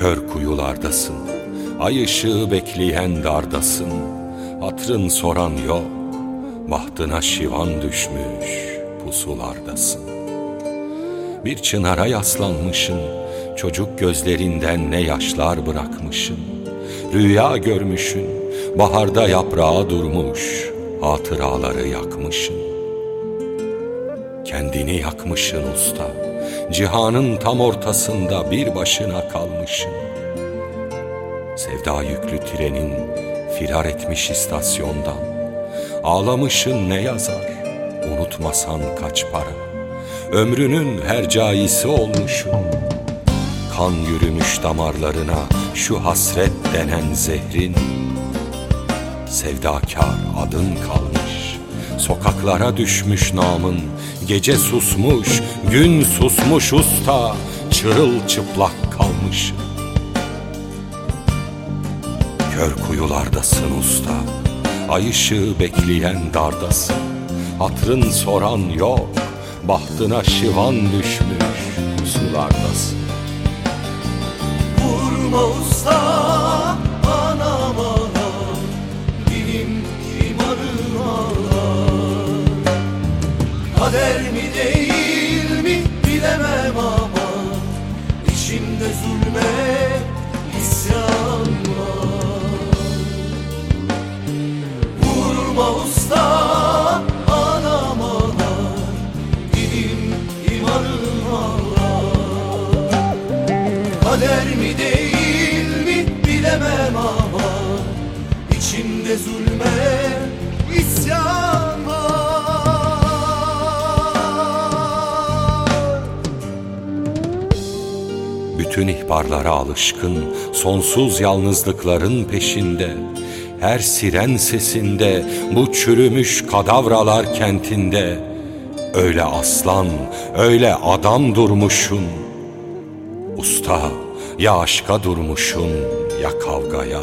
Kör kuyulardasın, ay ışığı bekleyen dardasın. Hatrın soran yok, bahtına şivan düşmüş pusulardasın. Bir çınara yaslanmışın, çocuk gözlerinden ne yaşlar bırakmışın. Rüya görmüşün, baharda yaprağı durmuş, hatıraları yakmışın. Kendini yakmışın usta, cihanın tam ortasında bir başına kalmışın. Sevda yüklü trenin firar etmiş istasyondan, ağlamışın ne yazar, unutmasan kaç para. Ömrünün her caisi olmuşum Kan yürümüş damarlarına şu hasret denen zehrin Sevdakar adın kalmış Sokaklara düşmüş namın Gece susmuş, gün susmuş usta Çırılçıplak kalmış. Kör kuyulardasın usta Ay ışığı bekleyen dardasın. Hatrın soran yok Bahtına şivan düşmüş sulardasın. Vurma usta Kader mi değil mi bilemem ama İçimde zulme isyan var. Vurma usta anam ağlar imanım ağlar. Kader mi değil mi bilemem ama İçimde zulme Bütün ihbarlara alışkın Sonsuz yalnızlıkların peşinde Her siren sesinde Bu çürümüş kadavralar kentinde Öyle aslan, öyle adam durmuşun Usta, ya aşka durmuşun ya kavgaya.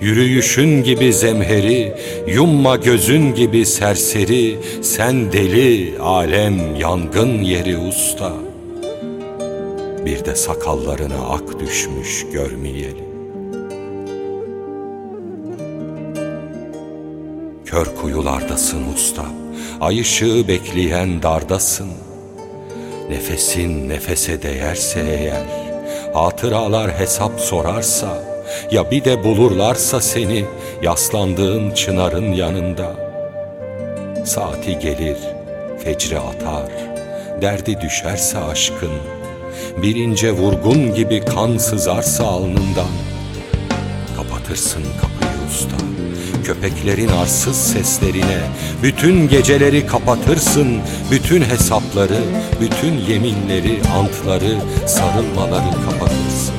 Yürüyüşün gibi zemheri, yumma gözün gibi serseri Sen deli, alem, yangın yeri usta Bir de sakallarına ak düşmüş görmeyeli Kör kuyulardasın usta, ay ışığı bekleyen dardasın. Nefesin nefese değerse eğer Hatıralar hesap sorarsa Ya bir de bulurlarsa seni Yaslandığın çınarın yanında. Saati gelir fecri atar Derdi düşerse aşkın Bir ince vurgun gibi kan sızarsa alnından. Kapatırsın kapıyı usta. Köpeklerin arsız seslerine. Bütün geceleri kapatırsın Bütün hesapları. Bütün yeminleri, antları Sarılmaları kapatırsın.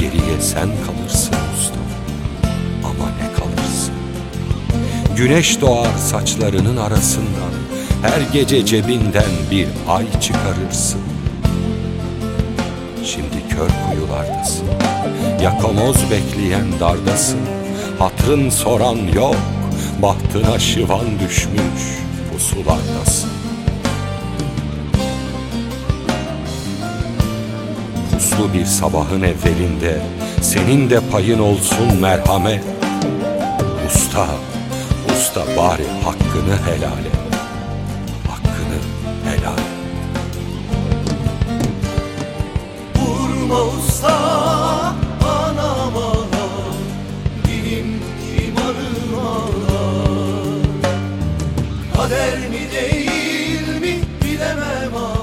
Geriye sen kalırsın usta. Ama ne kalırsın? Güneş doğar saçlarının arasından. Her gece cebinden bir ay çıkarırsın Şimdi kör kuyulardasın. Yakamoz bekleyen dardasın. Hatrın soran yok. Bahtına şivan düşmüş Pusulardasın Puslu bir sabahın evvelinde Senin de payın olsun merhamet. Usta, usta bari hakkını helal et olsa anam ağlar Benim imanım ağlar Kader mi değil mi bilemem ağlar